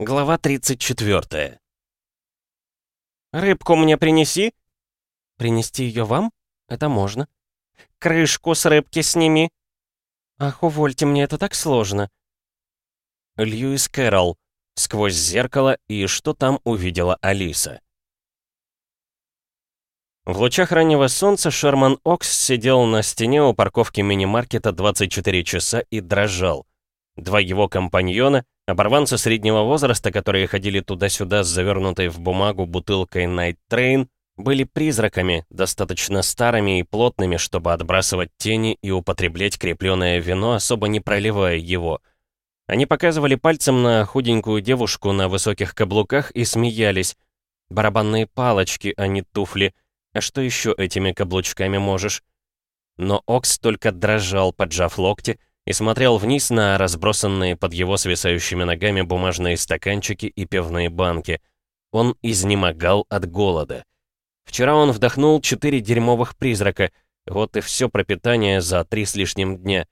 Глава 34. «Рыбку мне принеси?» «Принести ее вам? Это можно». «Крышку с рыбки сними». «Ах, увольте, мне это так сложно». Льюис Кэрролл. Сквозь зеркало и что там увидела Алиса. В лучах раннего солнца Шерман Окс сидел на стене у парковки мини-маркета 24 часа и дрожал. Два его компаньона, оборванцы среднего возраста, которые ходили туда-сюда с завернутой в бумагу бутылкой Night Train, были призраками, достаточно старыми и плотными, чтобы отбрасывать тени и употреблять крепленное вино, особо не проливая его. Они показывали пальцем на худенькую девушку на высоких каблуках и смеялись. Барабанные палочки, а не туфли. А что еще этими каблучками можешь? Но Окс только дрожал, поджав локти, и смотрел вниз на разбросанные под его свисающими ногами бумажные стаканчики и пивные банки. Он изнемогал от голода. Вчера он вдохнул четыре дерьмовых призрака, вот и все пропитание за три с лишним дня.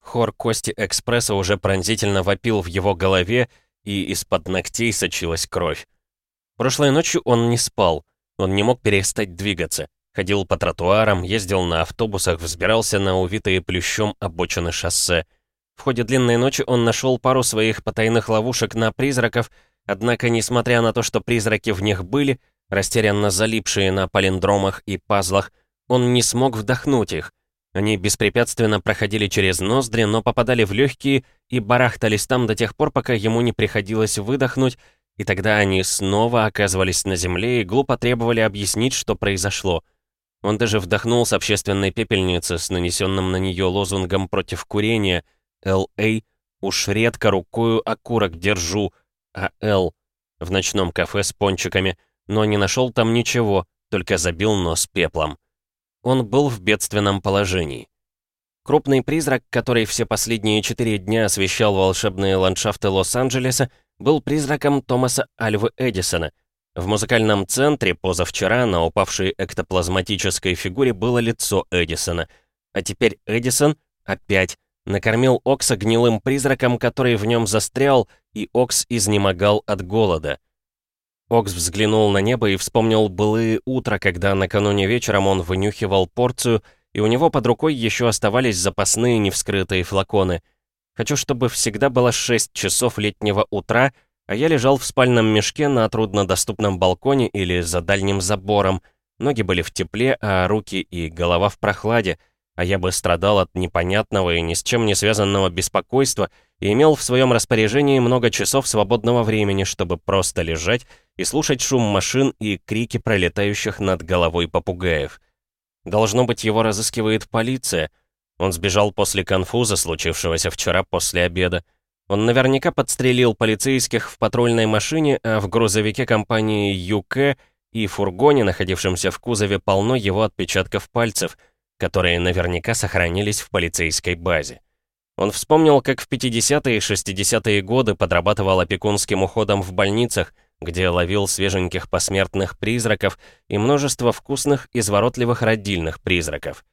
Хор Кости Экспресса уже пронзительно вопил в его голове, и из-под ногтей сочилась кровь. Прошлой ночью он не спал, он не мог перестать двигаться. Ходил по тротуарам, ездил на автобусах, взбирался на увитые плющом обочины шоссе. В ходе длинной ночи он нашел пару своих потайных ловушек на призраков, однако, несмотря на то, что призраки в них были, растерянно залипшие на палиндромах и пазлах, он не смог вдохнуть их. Они беспрепятственно проходили через ноздри, но попадали в легкие и барахтались там до тех пор, пока ему не приходилось выдохнуть, и тогда они снова оказывались на земле и глупо требовали объяснить, что произошло — он даже вдохнул с общественной пепельницы с нанесенным на нее лозунгом против курения «Л.А. уж редко рукою окурок держу, а Л. в ночном кафе с пончиками, но не нашел там ничего, только забил нос пеплом. Он был в бедственном положении. Крупный призрак, который все последние четыре дня освещал волшебные ландшафты Лос-Анджелеса, был призраком Томаса Альвы Эдисона, в музыкальном центре позавчера на упавшей эктоплазматической фигуре было лицо Эдисона. А теперь Эдисон опять накормил Окса гнилым призраком, который в нем застрял, и Окс изнемогал от голода. Окс взглянул на небо и вспомнил былые утро, когда накануне вечером он вынюхивал порцию, и у него под рукой еще оставались запасные невскрытые флаконы. Хочу, чтобы всегда было 6 часов летнего утра — а я лежал в спальном мешке на труднодоступном балконе или за дальним забором. Ноги были в тепле, а руки и голова в прохладе, а я бы страдал от непонятного и ни с чем не связанного беспокойства и имел в своем распоряжении много часов свободного времени, чтобы просто лежать и слушать шум машин и крики пролетающих над головой попугаев. Должно быть, его разыскивает полиция. Он сбежал после конфуза, случившегося вчера после обеда. Он наверняка подстрелил полицейских в патрульной машине, а в грузовике компании ЮК и фургоне, находившемся в кузове, полно его отпечатков пальцев, которые наверняка сохранились в полицейской базе. Он вспомнил, как в 50-е и 60-е годы подрабатывал опекунским уходом в больницах, где ловил свеженьких посмертных призраков и множество вкусных, изворотливых родильных призраков.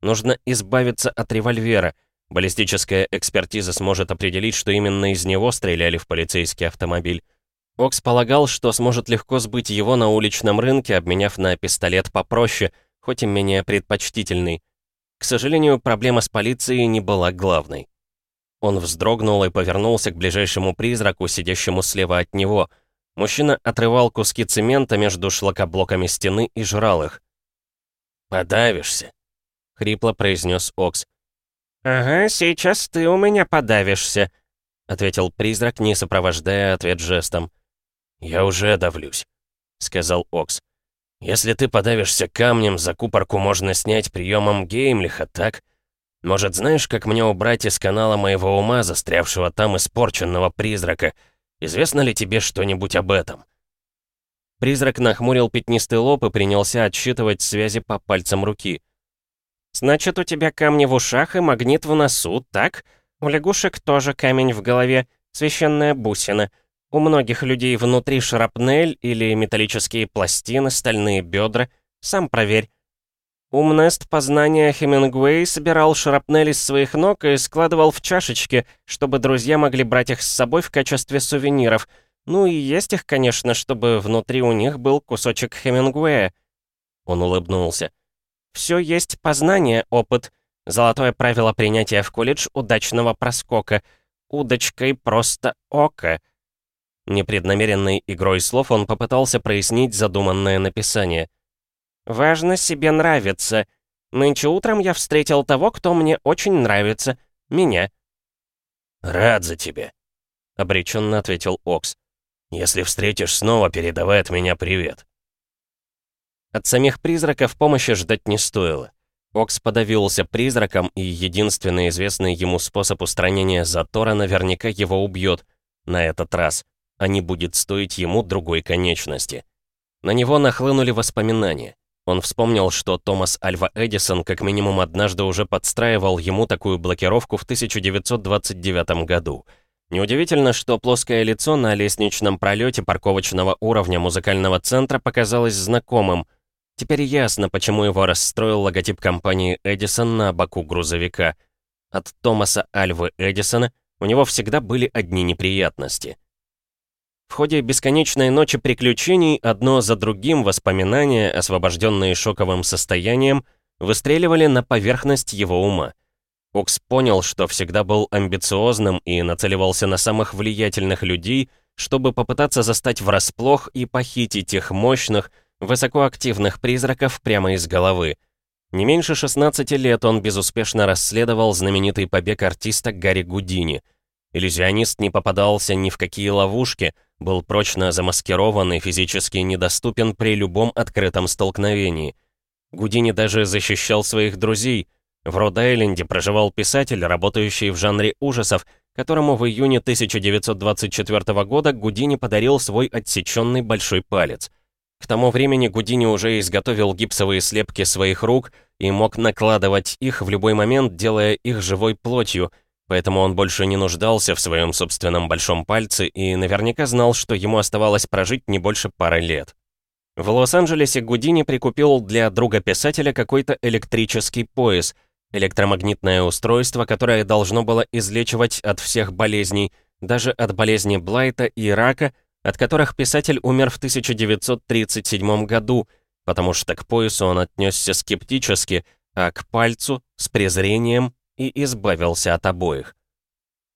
Нужно избавиться от револьвера — Баллистическая экспертиза сможет определить, что именно из него стреляли в полицейский автомобиль. Окс полагал, что сможет легко сбыть его на уличном рынке, обменяв на пистолет попроще, хоть и менее предпочтительный. К сожалению, проблема с полицией не была главной. Он вздрогнул и повернулся к ближайшему призраку, сидящему слева от него. Мужчина отрывал куски цемента между шлакоблоками стены и жрал их. «Подавишься», — хрипло произнес Окс. «Ага, сейчас ты у меня подавишься», — ответил призрак, не сопровождая ответ жестом. «Я уже давлюсь», — сказал Окс. «Если ты подавишься камнем, закупорку можно снять приемом Геймлиха, так? Может, знаешь, как мне убрать из канала моего ума, застрявшего там испорченного призрака? Известно ли тебе что-нибудь об этом?» Призрак нахмурил пятнистый лоб и принялся отсчитывать связи по пальцам руки — Значит, у тебя камни в ушах и магнит в носу, так? У лягушек тоже камень в голове, священная бусина. У многих людей внутри шрапнель или металлические пластины, стальные бедра. Сам проверь. Умнест познания Хемингуэй собирал шрапнель из своих ног и складывал в чашечки, чтобы друзья могли брать их с собой в качестве сувениров. Ну и есть их, конечно, чтобы внутри у них был кусочек Хемингуэя». Он улыбнулся. «Все есть познание, опыт. Золотое правило принятия в колледж удачного проскока. Удочкой просто око». Непреднамеренной игрой слов он попытался прояснить задуманное написание. «Важно себе нравиться. Нынче утром я встретил того, кто мне очень нравится. Меня». «Рад за тебя», — обреченно ответил Окс. «Если встретишь снова, передавай от меня привет». От самих призраков помощи ждать не стоило. Окс подавился призраком, и единственный известный ему способ устранения затора наверняка его убьет. На этот раз. А не будет стоить ему другой конечности. На него нахлынули воспоминания. Он вспомнил, что Томас Альва Эдисон как минимум однажды уже подстраивал ему такую блокировку в 1929 году. Неудивительно, что плоское лицо на лестничном пролете парковочного уровня музыкального центра показалось знакомым. Теперь ясно, почему его расстроил логотип компании Эдисон на боку грузовика. От Томаса Альвы Эдисона у него всегда были одни неприятности. В ходе бесконечной ночи приключений одно за другим воспоминания, освобожденные шоковым состоянием, выстреливали на поверхность его ума. Окс понял, что всегда был амбициозным и нацеливался на самых влиятельных людей, чтобы попытаться застать врасплох и похитить их мощных, высокоактивных призраков прямо из головы. Не меньше 16 лет он безуспешно расследовал знаменитый побег артиста Гарри Гудини. Иллюзионист не попадался ни в какие ловушки — был прочно замаскирован и физически недоступен при любом открытом столкновении. Гудини даже защищал своих друзей. В Род-Айленде проживал писатель, работающий в жанре ужасов, которому в июне 1924 года Гудини подарил свой отсеченный большой палец. К тому времени Гудини уже изготовил гипсовые слепки своих рук и мог накладывать их в любой момент, делая их живой плотью — Поэтому он больше не нуждался в своем собственном большом пальце и наверняка знал, что ему оставалось прожить не больше пары лет. В Лос-Анджелесе Гудини прикупил для друга писателя какой-то электрический пояс, электромагнитное устройство, которое должно было излечивать от всех болезней, даже от болезни Блайта и рака, от которых писатель умер в 1937 году, потому что к поясу он отнесся скептически, а к пальцу — с презрением и избавился от обоих.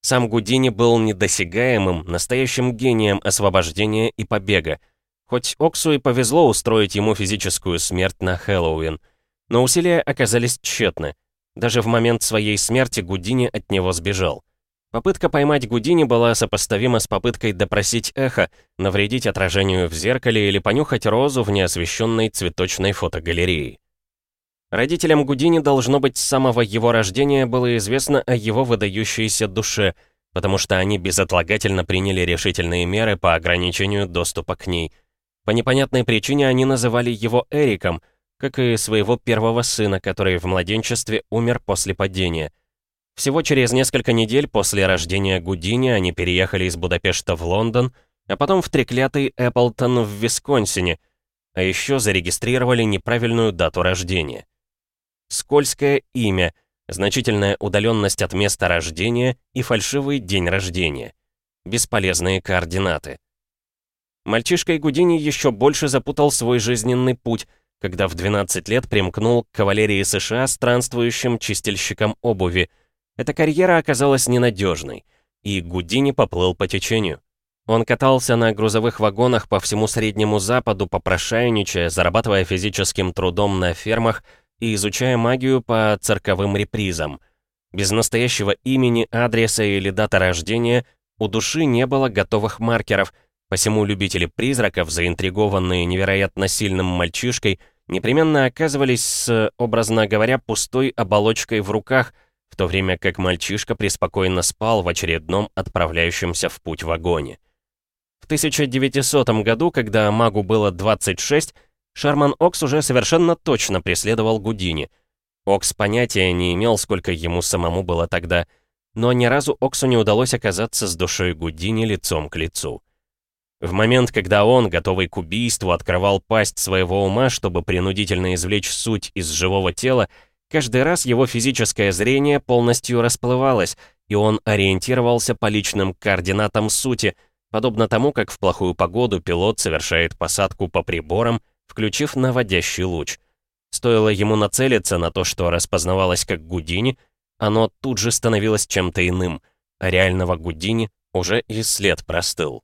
Сам Гудини был недосягаемым, настоящим гением освобождения и побега. Хоть Оксу и повезло устроить ему физическую смерть на Хэллоуин, но усилия оказались тщетны. Даже в момент своей смерти Гудини от него сбежал. Попытка поймать Гудини была сопоставима с попыткой допросить эхо, навредить отражению в зеркале или понюхать розу в неосвещенной цветочной фотогалерее. Родителям Гудини, должно быть, с самого его рождения было известно о его выдающейся душе, потому что они безотлагательно приняли решительные меры по ограничению доступа к ней. По непонятной причине они называли его Эриком, как и своего первого сына, который в младенчестве умер после падения. Всего через несколько недель после рождения Гудини они переехали из Будапешта в Лондон, а потом в треклятый Эпплтон в Висконсине, а еще зарегистрировали неправильную дату рождения. Скользкое имя, значительная удаленность от места рождения и фальшивый день рождения. Бесполезные координаты. Мальчишка Гудини еще больше запутал свой жизненный путь, когда в 12 лет примкнул к кавалерии США странствующим чистильщиком обуви. Эта карьера оказалась ненадежной, и Гудини поплыл по течению. Он катался на грузовых вагонах по всему Среднему Западу, попрошайничая, зарабатывая физическим трудом на фермах и изучая магию по цирковым репризам. Без настоящего имени, адреса или даты рождения у души не было готовых маркеров, посему любители призраков, заинтригованные невероятно сильным мальчишкой, непременно оказывались с, образно говоря, пустой оболочкой в руках, в то время как мальчишка преспокойно спал в очередном отправляющемся в путь вагоне. В 1900 году, когда магу было 26, Шерман Окс уже совершенно точно преследовал Гудини. Окс понятия не имел, сколько ему самому было тогда, но ни разу Оксу не удалось оказаться с душой Гудини лицом к лицу. В момент, когда он, готовый к убийству, открывал пасть своего ума, чтобы принудительно извлечь суть из живого тела, каждый раз его физическое зрение полностью расплывалось, и он ориентировался по личным координатам сути, подобно тому, как в плохую погоду пилот совершает посадку по приборам, включив наводящий луч. Стоило ему нацелиться на то, что распознавалось как Гудини, оно тут же становилось чем-то иным, а реального Гудини уже и след простыл.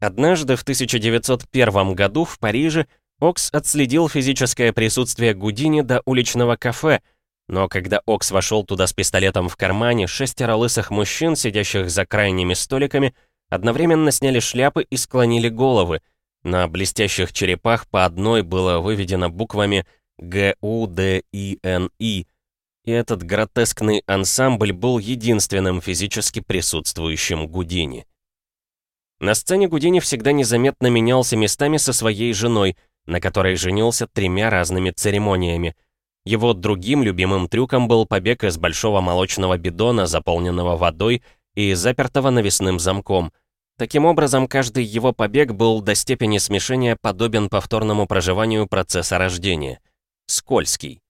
Однажды в 1901 году в Париже Окс отследил физическое присутствие Гудини до уличного кафе, но когда Окс вошел туда с пистолетом в кармане, шестеро лысых мужчин, сидящих за крайними столиками, одновременно сняли шляпы и склонили головы. На блестящих черепах по одной было выведено буквами Г-У-Д-И-Н-И, и этот гротескный ансамбль был единственным физически присутствующим Гудини. На сцене Гудини всегда незаметно менялся местами со своей женой, на которой женился тремя разными церемониями. Его другим любимым трюком был побег из большого молочного бидона, заполненного водой и запертого навесным замком. Таким образом, каждый его побег был до степени смешения подобен повторному проживанию процесса рождения. Скользкий.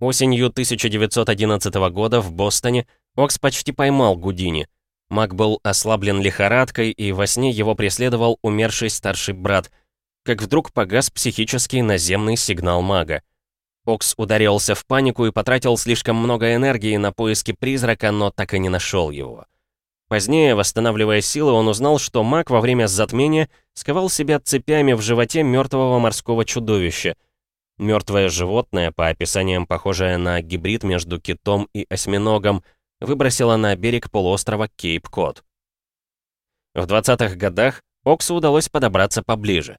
Осенью 1911 года в Бостоне Окс почти поймал Гудини. Маг был ослаблен лихорадкой, и во сне его преследовал умерший старший брат, как вдруг погас психический наземный сигнал мага. Окс ударился в панику и потратил слишком много энергии на поиски призрака, но так и не нашел его. Позднее, восстанавливая силы, он узнал, что маг во время затмения сковал себя цепями в животе мертвого морского чудовища. Мертвое животное, по описаниям похожее на гибрид между китом и осьминогом, выбросило на берег полуострова Кейп-Кот. В 20-х годах Оксу удалось подобраться поближе.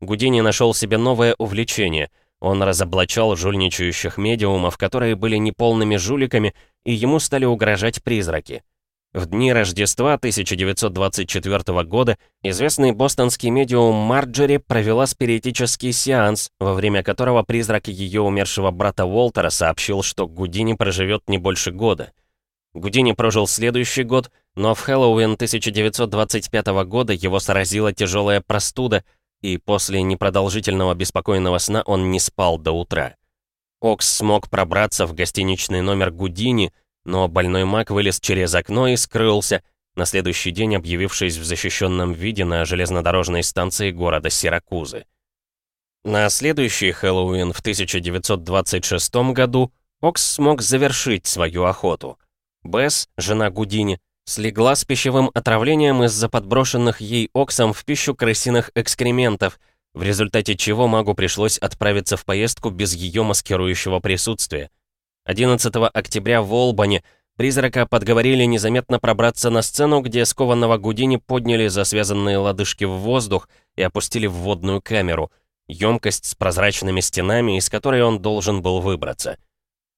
Гудини нашел себе новое увлечение. Он разоблачал жульничающих медиумов, которые были неполными жуликами, и ему стали угрожать призраки. В дни Рождества 1924 года известный бостонский медиум Марджери провела спиритический сеанс, во время которого призрак ее умершего брата Уолтера сообщил, что Гудини проживет не больше года. Гудини прожил следующий год, но в Хэллоуин 1925 года его сразила тяжелая простуда, и после непродолжительного беспокойного сна он не спал до утра. Окс смог пробраться в гостиничный номер Гудини, но больной маг вылез через окно и скрылся, на следующий день объявившись в защищенном виде на железнодорожной станции города Сиракузы. На следующий Хэллоуин в 1926 году Окс смог завершить свою охоту. Бесс, жена Гудини, слегла с пищевым отравлением из-за подброшенных ей Оксом в пищу крысиных экскрементов, в результате чего магу пришлось отправиться в поездку без ее маскирующего присутствия. 11 октября в Олбане призрака подговорили незаметно пробраться на сцену, где скованного Гудини подняли за связанные лодыжки в воздух и опустили в водную камеру, емкость с прозрачными стенами, из которой он должен был выбраться.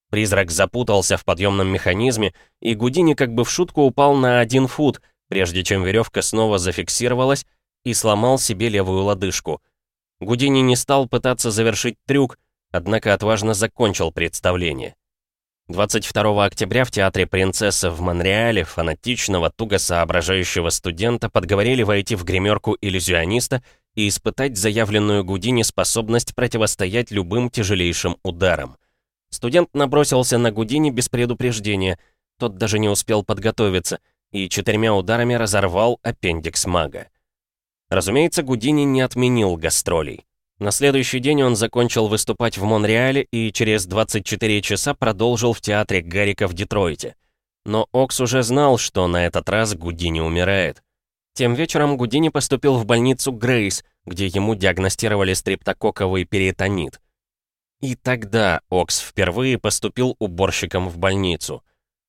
Призрак запутался в подъемном механизме, и Гудини как бы в шутку упал на один фут, прежде чем веревка снова зафиксировалась и сломал себе левую лодыжку. Гудини не стал пытаться завершить трюк, однако отважно закончил представление. 22 октября в Театре «Принцесса» в Монреале фанатичного, туго соображающего студента подговорили войти в гримерку иллюзиониста и испытать заявленную Гудини способность противостоять любым тяжелейшим ударам. Студент набросился на Гудини без предупреждения, тот даже не успел подготовиться, и четырьмя ударами разорвал аппендикс мага. Разумеется, Гудини не отменил гастролей. На следующий день он закончил выступать в Монреале и через 24 часа продолжил в театре Гаррика в Детройте. Но Окс уже знал, что на этот раз Гудини умирает. Тем вечером Гудини поступил в больницу Грейс, где ему диагностировали стрептококковый перитонит. И тогда Окс впервые поступил уборщиком в больницу.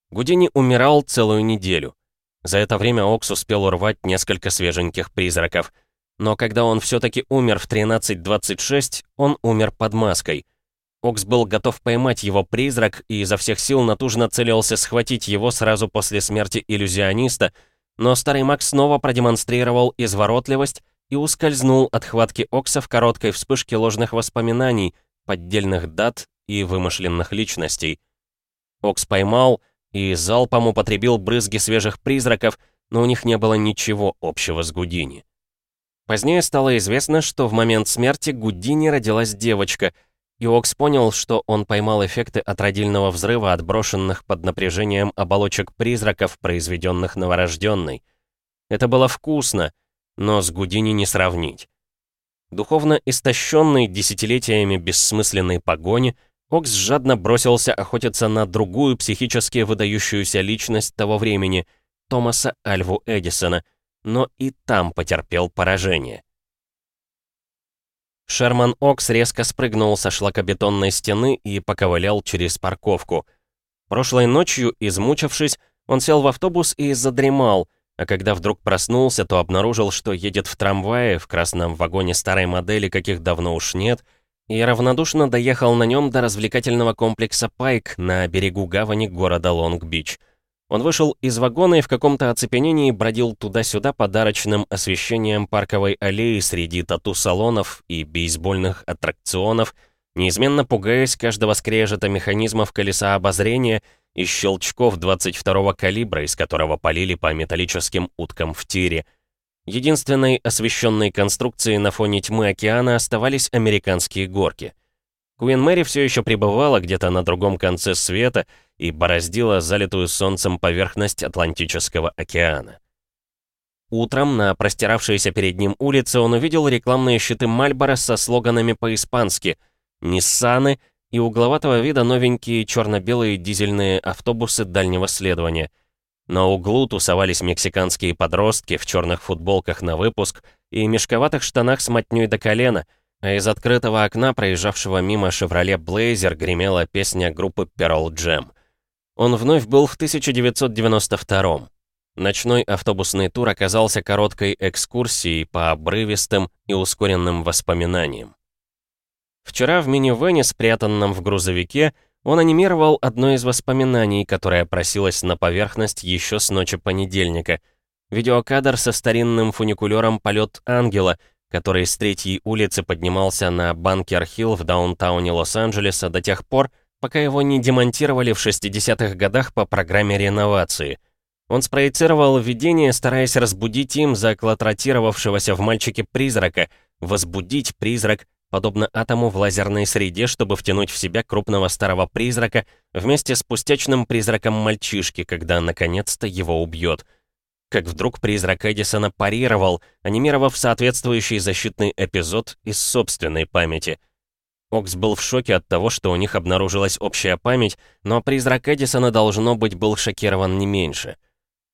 Гудини умирал целую неделю. За это время Окс успел урвать несколько свеженьких призраков — но когда он все-таки умер в 13.26, он умер под маской. Окс был готов поймать его призрак и изо всех сил натужно целился схватить его сразу после смерти иллюзиониста, но старый маг снова продемонстрировал изворотливость и ускользнул от хватки Окса в короткой вспышке ложных воспоминаний, поддельных дат и вымышленных личностей. Окс поймал и залпом употребил брызги свежих призраков, но у них не было ничего общего с Гудини. Позднее стало известно, что в момент смерти Гудини родилась девочка, и Окс понял, что он поймал эффекты от родильного взрыва, отброшенных под напряжением оболочек призраков, произведенных новорожденной. Это было вкусно, но с Гудини не сравнить. Духовно истощенный десятилетиями бессмысленной погони, Окс жадно бросился охотиться на другую психически выдающуюся личность того времени, Томаса Альву Эдисона, но и там потерпел поражение. Шерман Окс резко спрыгнул со шлакобетонной стены и поковылял через парковку. Прошлой ночью, измучившись, он сел в автобус и задремал, а когда вдруг проснулся, то обнаружил, что едет в трамвае, в красном вагоне старой модели, каких давно уж нет, и равнодушно доехал на нем до развлекательного комплекса «Пайк» на берегу гавани города Лонг-Бич. Он вышел из вагона и в каком-то оцепенении бродил туда-сюда подарочным освещением парковой аллеи среди тату-салонов и бейсбольных аттракционов, неизменно пугаясь каждого скрежета механизмов колеса обозрения и щелчков 22-го калибра, из которого полили по металлическим уткам в тире. Единственной освещенной конструкцией на фоне тьмы океана оставались американские горки. Куин Мэри все еще пребывала где-то на другом конце света и бороздила залитую солнцем поверхность Атлантического океана. Утром на простиравшейся перед ним улице он увидел рекламные щиты Мальборо со слоганами по-испански «Ниссаны» и угловатого вида новенькие черно-белые дизельные автобусы дальнего следования. На углу тусовались мексиканские подростки в черных футболках на выпуск и мешковатых штанах с мотнёй до колена — а из открытого окна, проезжавшего мимо «Шевроле Блейзер», гремела песня группы Pearl Jam. Он вновь был в 1992 Ночной автобусный тур оказался короткой экскурсией по обрывистым и ускоренным воспоминаниям. Вчера в минивэне, спрятанном в грузовике, он анимировал одно из воспоминаний, которое просилось на поверхность еще с ночи понедельника. Видеокадр со старинным фуникулером «Полет ангела», который с третьей улицы поднимался на Банкер-Хилл в даунтауне Лос-Анджелеса до тех пор, пока его не демонтировали в 60-х годах по программе реновации. Он спроецировал видение, стараясь разбудить им заклотротировавшегося в мальчике призрака, возбудить призрак, подобно атому в лазерной среде, чтобы втянуть в себя крупного старого призрака вместе с пустячным призраком мальчишки, когда наконец-то его убьет — как вдруг призрак Эдисона парировал, анимировав соответствующий защитный эпизод из собственной памяти. Окс был в шоке от того, что у них обнаружилась общая память, но призрак Эдисона, должно быть, был шокирован не меньше.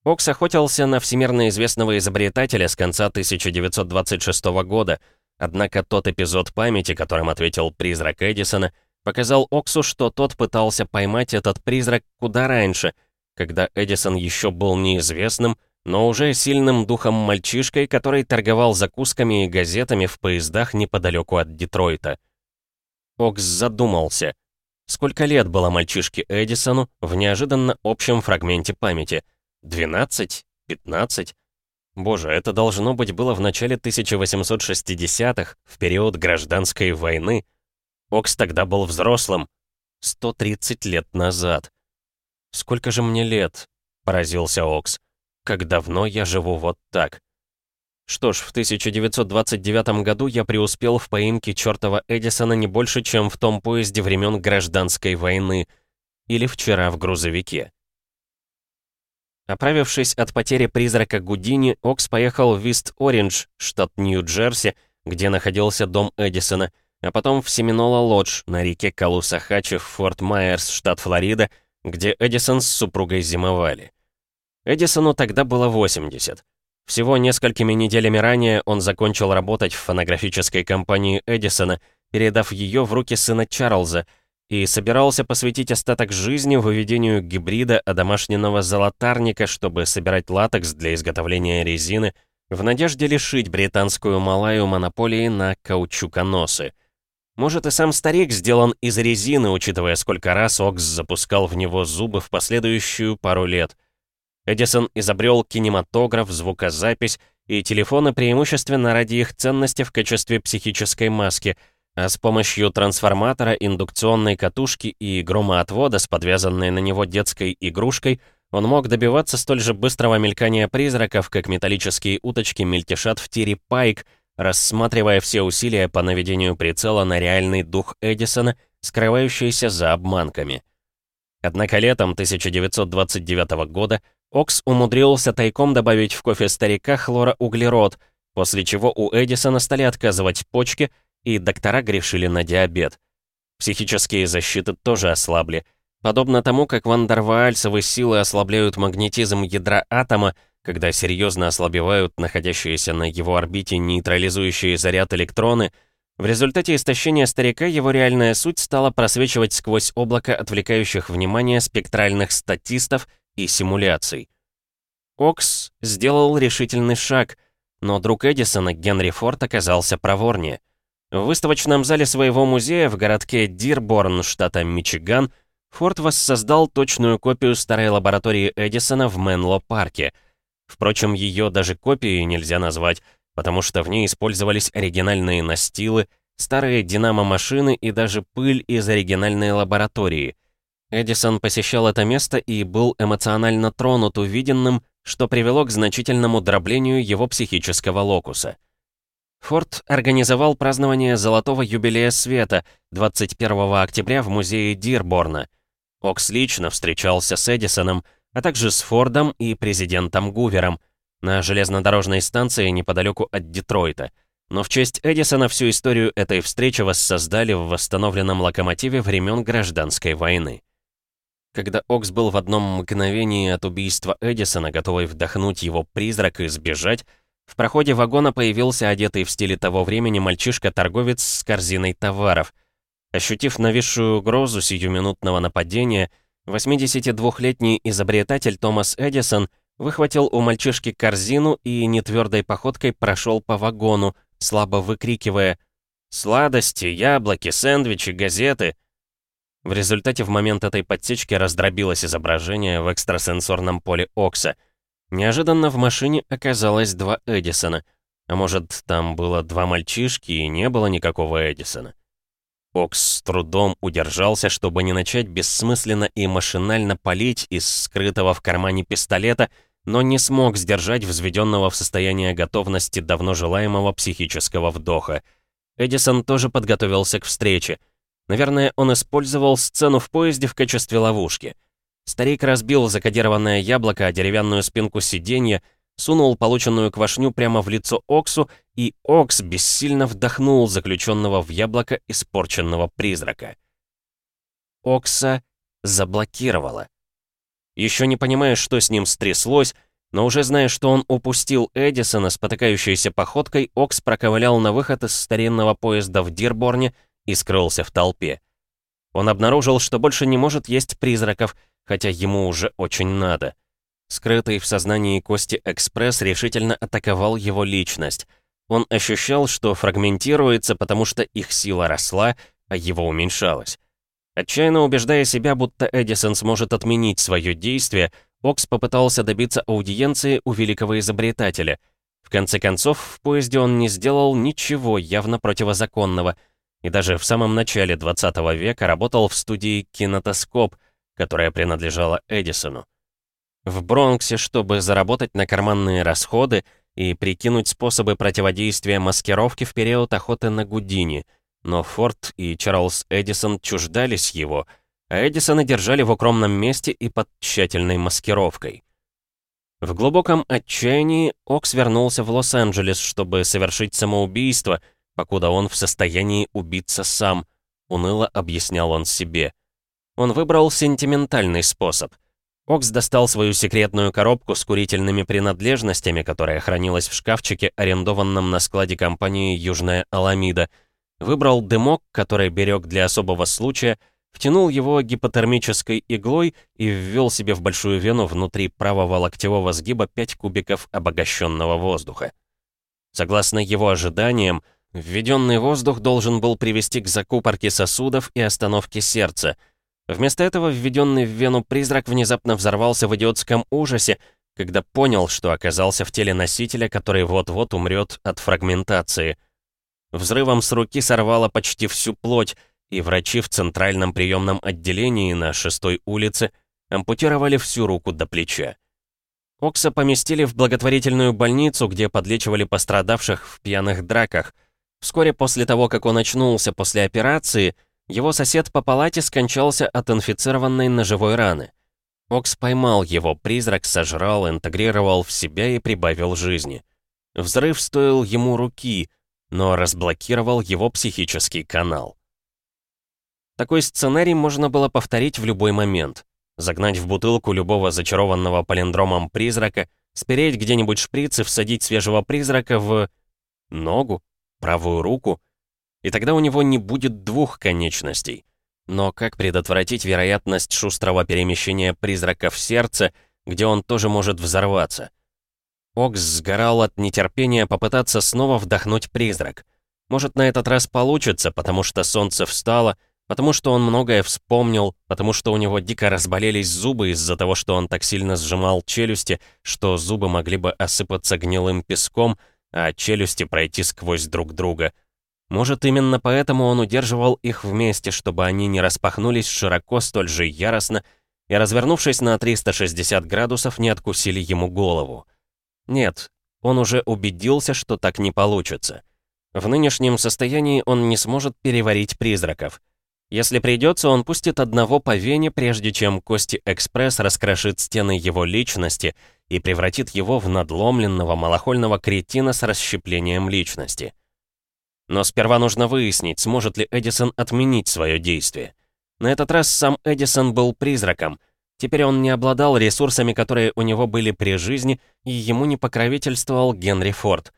Окс охотился на всемирно известного изобретателя с конца 1926 года, однако тот эпизод памяти, которым ответил призрак Эдисона, показал Оксу, что тот пытался поймать этот призрак куда раньше, когда Эдисон еще был неизвестным, но уже сильным духом мальчишкой, который торговал закусками и газетами в поездах неподалеку от Детройта. Окс задумался. Сколько лет было мальчишке Эдисону в неожиданно общем фрагменте памяти? 12? 15? Боже, это должно быть было в начале 1860-х, в период гражданской войны. Окс тогда был взрослым. 130 лет назад. «Сколько же мне лет?» — поразился Окс как давно я живу вот так. Что ж, в 1929 году я преуспел в поимке чертова Эдисона не больше, чем в том поезде времен Гражданской войны. Или вчера в грузовике. Оправившись от потери призрака Гудини, Окс поехал в Вист-Ориндж, штат Нью-Джерси, где находился дом Эдисона, а потом в Семинола-Лодж на реке Калусахачи в Форт Майерс, штат Флорида, где Эдисон с супругой зимовали. Эдисону тогда было 80. Всего несколькими неделями ранее он закончил работать в фонографической компании Эдисона, передав ее в руки сына Чарльза, и собирался посвятить остаток жизни выведению гибрида одомашненного золотарника, чтобы собирать латекс для изготовления резины, в надежде лишить британскую Малаю монополии на каучуконосы. Может, и сам старик сделан из резины, учитывая, сколько раз Окс запускал в него зубы в последующую пару лет — Эдисон изобрел кинематограф, звукозапись и телефоны преимущественно ради их ценности в качестве психической маски, а с помощью трансформатора, индукционной катушки и громоотвода с подвязанной на него детской игрушкой он мог добиваться столь же быстрого мелькания призраков, как металлические уточки мельтешат в тире Пайк, рассматривая все усилия по наведению прицела на реальный дух Эдисона, скрывающийся за обманками. Однако летом 1929 года Окс умудрился тайком добавить в кофе старика хлороуглерод, после чего у Эдисона стали отказывать почки, и доктора грешили на диабет. Психические защиты тоже ослабли. Подобно тому, как вандерваальсовы силы ослабляют магнетизм ядра атома, когда серьезно ослабевают находящиеся на его орбите нейтрализующие заряд электроны, в результате истощения старика его реальная суть стала просвечивать сквозь облако отвлекающих внимание спектральных статистов и симуляций. Окс сделал решительный шаг, но друг Эдисона, Генри Форд, оказался проворнее. В выставочном зале своего музея в городке Дирборн, штата Мичиган, Форд воссоздал точную копию старой лаборатории Эдисона в Менло-парке. Впрочем, ее даже копией нельзя назвать, потому что в ней использовались оригинальные настилы, старые динамо-машины и даже пыль из оригинальной лаборатории. Эдисон посещал это место и был эмоционально тронут увиденным, что привело к значительному дроблению его психического локуса. Форд организовал празднование Золотого юбилея света 21 октября в музее Дирборна. Окс лично встречался с Эдисоном, а также с Фордом и президентом Гувером на железнодорожной станции неподалеку от Детройта. Но в честь Эдисона всю историю этой встречи воссоздали в восстановленном локомотиве времен Гражданской войны. Когда Окс был в одном мгновении от убийства Эдисона, готовый вдохнуть его призрак и сбежать, в проходе вагона появился одетый в стиле того времени мальчишка-торговец с корзиной товаров. Ощутив нависшую угрозу сиюминутного нападения, 82-летний изобретатель Томас Эдисон выхватил у мальчишки корзину и нетвердой походкой прошел по вагону, слабо выкрикивая «Сладости, яблоки, сэндвичи, газеты!» В результате в момент этой подсечки раздробилось изображение в экстрасенсорном поле Окса — Неожиданно в машине оказалось два Эдисона. А может, там было два мальчишки и не было никакого Эдисона. Окс с трудом удержался, чтобы не начать бессмысленно и машинально палить из скрытого в кармане пистолета, но не смог сдержать взведенного в состояние готовности давно желаемого психического вдоха. Эдисон тоже подготовился к встрече. Наверное, он использовал сцену в поезде в качестве ловушки — Старик разбил закодированное яблоко о деревянную спинку сиденья, сунул полученную квашню прямо в лицо Оксу, и Окс бессильно вдохнул заключенного в яблоко испорченного призрака. Окса заблокировала. Еще не понимая, что с ним стряслось, но уже зная, что он упустил Эдисона с потыкающейся походкой, Окс проковылял на выход из старинного поезда в Дирборне и скрылся в толпе. Он обнаружил, что больше не может есть призраков, хотя ему уже очень надо. Скрытый в сознании Кости Экспресс решительно атаковал его личность. Он ощущал, что фрагментируется, потому что их сила росла, а его уменьшалась. Отчаянно убеждая себя, будто Эдисон сможет отменить свое действие, Окс попытался добиться аудиенции у великого изобретателя. В конце концов, в поезде он не сделал ничего явно противозаконного, и даже в самом начале 20 века работал в студии «Кинотоскоп», которая принадлежала Эдисону. В Бронксе, чтобы заработать на карманные расходы и прикинуть способы противодействия маскировки в период охоты на Гудини, но Форд и Чарльз Эдисон чуждались его, а Эдисона держали в укромном месте и под тщательной маскировкой. В глубоком отчаянии Окс вернулся в Лос-Анджелес, чтобы совершить самоубийство, покуда он в состоянии убиться сам, уныло объяснял он себе. Он выбрал сентиментальный способ. Окс достал свою секретную коробку с курительными принадлежностями, которая хранилась в шкафчике, арендованном на складе компании «Южная Аламида». Выбрал дымок, который берег для особого случая, втянул его гипотермической иглой и ввел себе в большую вену внутри правого локтевого сгиба 5 кубиков обогащенного воздуха. Согласно его ожиданиям, введенный воздух должен был привести к закупорке сосудов и остановке сердца — Вместо этого введенный в вену призрак внезапно взорвался в идиотском ужасе, когда понял, что оказался в теле носителя, который вот-вот умрет от фрагментации. Взрывом с руки сорвало почти всю плоть, и врачи в центральном приемном отделении на шестой улице ампутировали всю руку до плеча. Окса поместили в благотворительную больницу, где подлечивали пострадавших в пьяных драках. Вскоре после того, как он очнулся после операции, его сосед по палате скончался от инфицированной ножевой раны. Окс поймал его, призрак сожрал, интегрировал в себя и прибавил жизни. Взрыв стоил ему руки, но разблокировал его психический канал. Такой сценарий можно было повторить в любой момент. Загнать в бутылку любого зачарованного палиндромом призрака, спереть где-нибудь шприц и всадить свежего призрака в... ногу, правую руку. И тогда у него не будет двух конечностей. Но как предотвратить вероятность шустрого перемещения призрака в сердце, где он тоже может взорваться? Окс сгорал от нетерпения попытаться снова вдохнуть призрак. Может, на этот раз получится, потому что солнце встало, потому что он многое вспомнил, потому что у него дико разболелись зубы из-за того, что он так сильно сжимал челюсти, что зубы могли бы осыпаться гнилым песком, а челюсти пройти сквозь друг друга. Может, именно поэтому он удерживал их вместе, чтобы они не распахнулись широко столь же яростно и, развернувшись на 360 градусов, не откусили ему голову. Нет, он уже убедился, что так не получится. В нынешнем состоянии он не сможет переварить призраков. Если придется, он пустит одного по вене, прежде чем Кости Экспресс раскрошит стены его личности и превратит его в надломленного малохольного кретина с расщеплением личности. Но сперва нужно выяснить, сможет ли Эдисон отменить свое действие. На этот раз сам Эдисон был призраком, Теперь он не обладал ресурсами, которые у него были при жизни, и ему не покровительствовал Генри Форд.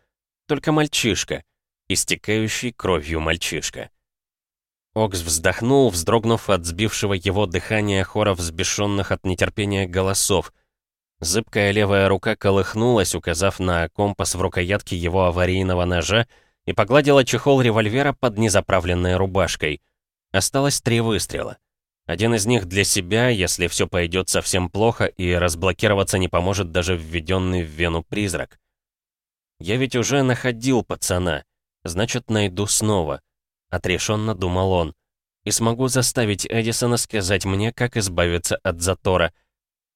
Только мальчишка, истекающий кровью мальчишка. Окс вздохнул, вздрогнув от сбившего его дыхания хора взбешенных от нетерпения голосов. Зыбкая левая рука колыхнулась, указав на компас в рукоятке его аварийного ножа, и погладила чехол револьвера под незаправленной рубашкой. Осталось три выстрела. Один из них для себя, если все пойдет совсем плохо и разблокироваться не поможет даже введенный в вену призрак. Я ведь уже находил пацана, значит, найду снова. Отрешенно думал он. И смогу заставить Эдисона сказать мне, как избавиться от затора.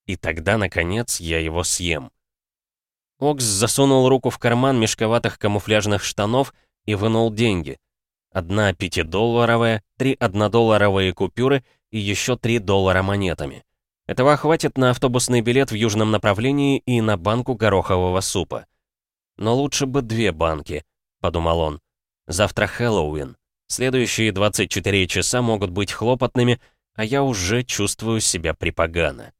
И тогда, наконец, я его съем. Окс засунул руку в карман мешковатых камуфляжных штанов и вынул деньги. Одна пятидолларовая, три однодолларовые купюры и еще 3 доллара монетами. Этого хватит на автобусный билет в южном направлении и на банку горохового супа. Но лучше бы две банки, подумал он. Завтра Хэллоуин. Следующие 24 часа могут быть хлопотными, а я уже чувствую себя припогано.